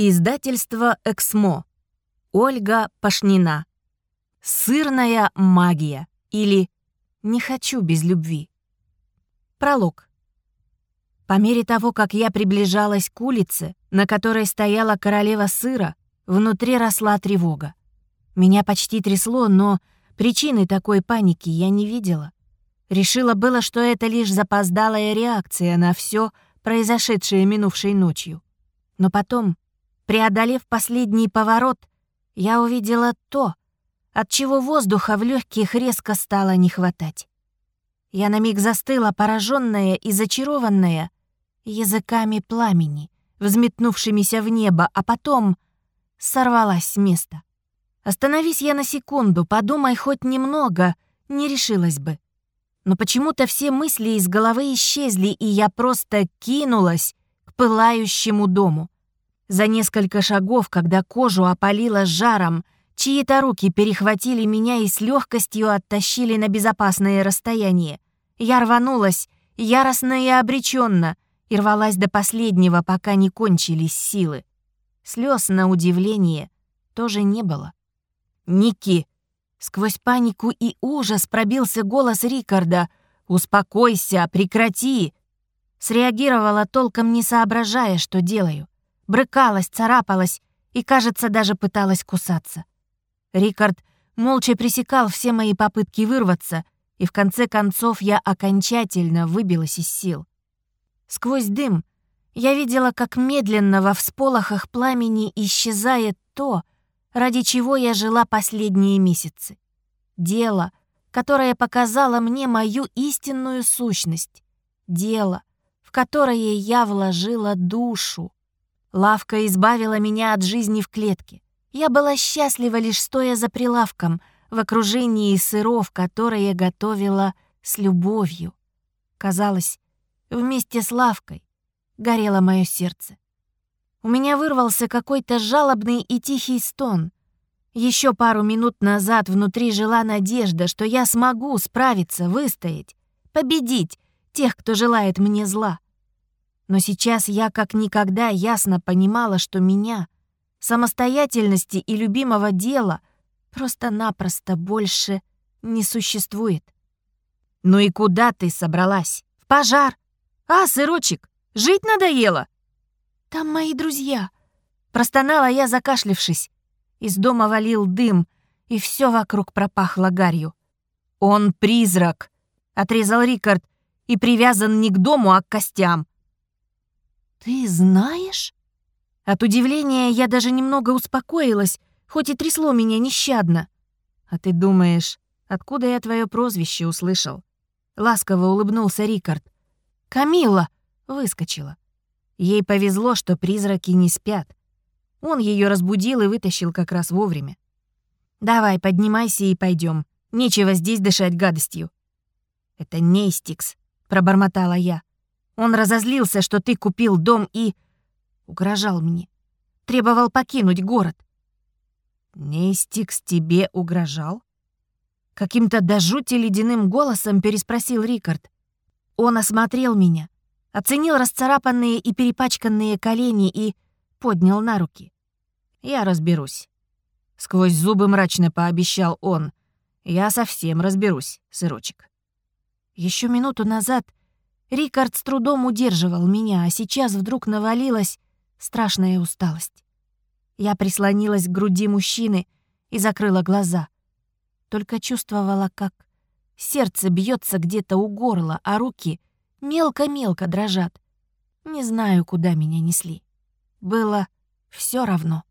Издательство «Эксмо». Ольга Пашнина. «Сырная магия» или «Не хочу без любви». Пролог. По мере того, как я приближалась к улице, на которой стояла королева сыра, внутри росла тревога. Меня почти трясло, но причины такой паники я не видела. Решила было, что это лишь запоздалая реакция на все произошедшее минувшей ночью. Но потом Преодолев последний поворот, я увидела то, от чего воздуха в легких резко стало не хватать. Я на миг застыла, пораженная и зачарованная языками пламени, взметнувшимися в небо, а потом сорвалась с места. Остановись я на секунду, подумай хоть немного, не решилась бы. Но почему-то все мысли из головы исчезли, и я просто кинулась к пылающему дому. За несколько шагов, когда кожу опалило жаром, чьи-то руки перехватили меня и с легкостью оттащили на безопасное расстояние. Я рванулась, яростно и обреченно, и рвалась до последнего, пока не кончились силы. Слез на удивление тоже не было. «Ники!» Сквозь панику и ужас пробился голос Рикарда. «Успокойся, прекрати!» Среагировала толком не соображая, что делаю брыкалась, царапалась и, кажется, даже пыталась кусаться. Рикард молча пресекал все мои попытки вырваться, и в конце концов я окончательно выбилась из сил. Сквозь дым я видела, как медленно во всполохах пламени исчезает то, ради чего я жила последние месяцы. Дело, которое показало мне мою истинную сущность. Дело, в которое я вложила душу. Лавка избавила меня от жизни в клетке. Я была счастлива лишь стоя за прилавком, в окружении сыров, которые готовила с любовью. Казалось, вместе с лавкой горело мое сердце. У меня вырвался какой-то жалобный и тихий стон. Еще пару минут назад внутри жила надежда, что я смогу справиться, выстоять, победить тех, кто желает мне зла. Но сейчас я как никогда ясно понимала, что меня, самостоятельности и любимого дела просто-напросто больше не существует. «Ну и куда ты собралась? В пожар? А, сырочек, жить надоело?» «Там мои друзья», — простонала я, закашлившись. Из дома валил дым, и все вокруг пропахло гарью. «Он призрак», — отрезал Рикард, «и привязан не к дому, а к костям. «Ты знаешь?» От удивления я даже немного успокоилась, хоть и трясло меня нещадно. «А ты думаешь, откуда я твое прозвище услышал?» Ласково улыбнулся Рикард. «Камила!» — выскочила. Ей повезло, что призраки не спят. Он ее разбудил и вытащил как раз вовремя. «Давай, поднимайся и пойдем. Нечего здесь дышать гадостью». «Это Нейстикс», — пробормотала я. Он разозлился, что ты купил дом и... Угрожал мне. Требовал покинуть город. Нейстикс тебе угрожал? Каким-то до жути ледяным голосом переспросил Рикард. Он осмотрел меня, оценил расцарапанные и перепачканные колени и поднял на руки. «Я разберусь». Сквозь зубы мрачно пообещал он. «Я совсем разберусь, сырочек». Еще минуту назад Рикард с трудом удерживал меня, а сейчас вдруг навалилась страшная усталость. Я прислонилась к груди мужчины и закрыла глаза. Только чувствовала, как сердце бьется где-то у горла, а руки мелко-мелко дрожат. Не знаю, куда меня несли. Было все равно.